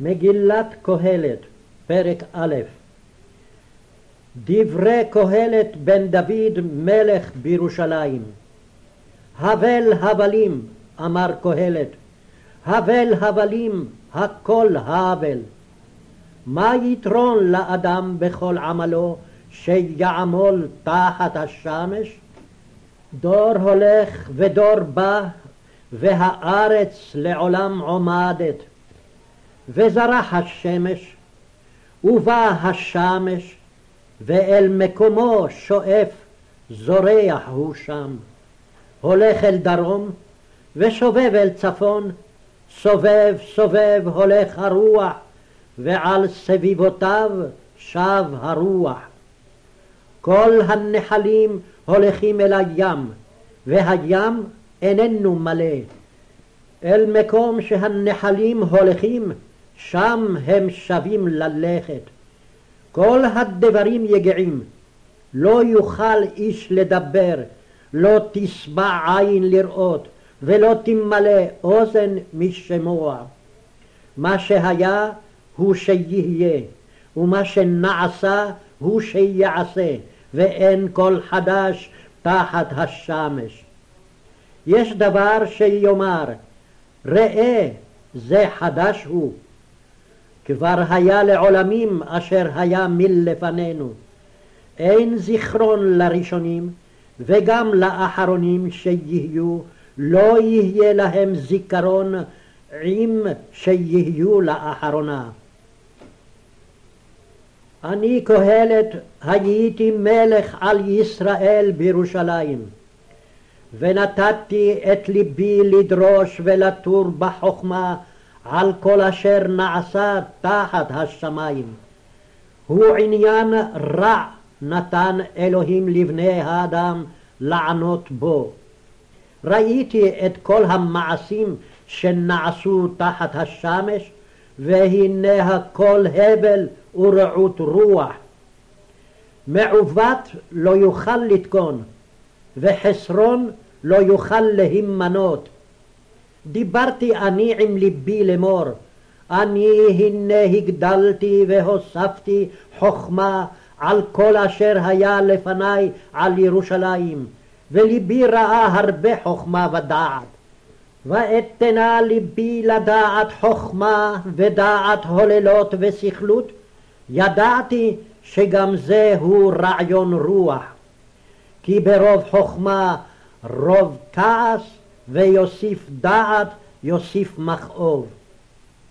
מגילת קהלת, פרק א' דברי קהלת בן דוד מלך בירושלים. הבל הבלים, אמר קהלת, הבל הבלים, הכל הבל. מה יתרון לאדם בכל עמלו, שיעמול תחת השמש? דור הולך ודור בא, והארץ לעולם עומדת. וזרח השמש, ובא השמש, ואל מקומו שואף, זורח הוא שם. הולך אל דרום, ושובב אל צפון, סובב סובב הולך הרוח, ועל סביבותיו שב הרוח. כל הנחלים הולכים אל הים, והים איננו מלא. אל מקום שהנחלים הולכים, שם הם שבים ללכת. כל הדברים יגעים, לא יוכל איש לדבר, לא תשבע עין לראות, ולא תמלא אוזן משמוע. מה שהיה הוא שיהיה, ומה שנעשה הוא שיעשה, ואין כל חדש תחת השמש. יש דבר שיאמר, ראה זה חדש הוא, כבר היה לעולמים אשר היה מלפנינו. אין זיכרון לראשונים, וגם לאחרונים שיהיו, לא יהיה להם זיכרון עם שיהיו לאחרונה. אני קהלת הייתי מלך על ישראל בירושלים, ונתתי את ליבי לדרוש ולתור בחוכמה על כל אשר נעשה תחת השמיים. הוא עניין רע נתן אלוהים לבני האדם לענות בו. ראיתי את כל המעשים שנעשו תחת השמש, והנה הכל הבל ורעות רוח. מעוות לא יוכל לתקון, וחסרון לא יוכל להימנות. דיברתי אני עם ליבי לאמור, אני הנה הגדלתי והוספתי חוכמה על כל אשר היה לפניי על ירושלים, וליבי ראה הרבה חוכמה ודעת. ואתנה ליבי לדעת חוכמה ודעת הוללות וסכלות, ידעתי שגם זה הוא רעיון רוח. כי ברוב חוכמה רוב כעס, ויוסיף דעת יוסיף מכאוב.